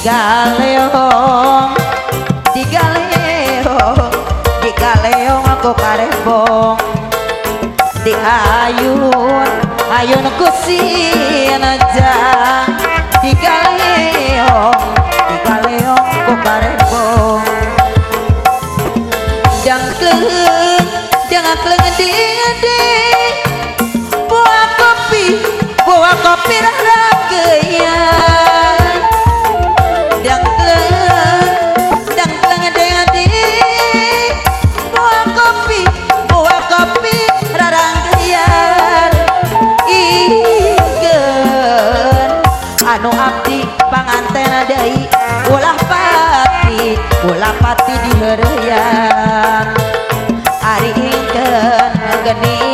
galeong di galeong di galeong aku karebong di ayun ayun kusin aja. Digaleong digaleong ku karebong jangkleng jangkleng ding ding buah kopi buah kopi ragayan deui ulah pati ulah pati di heureuyang ari ingkeun geni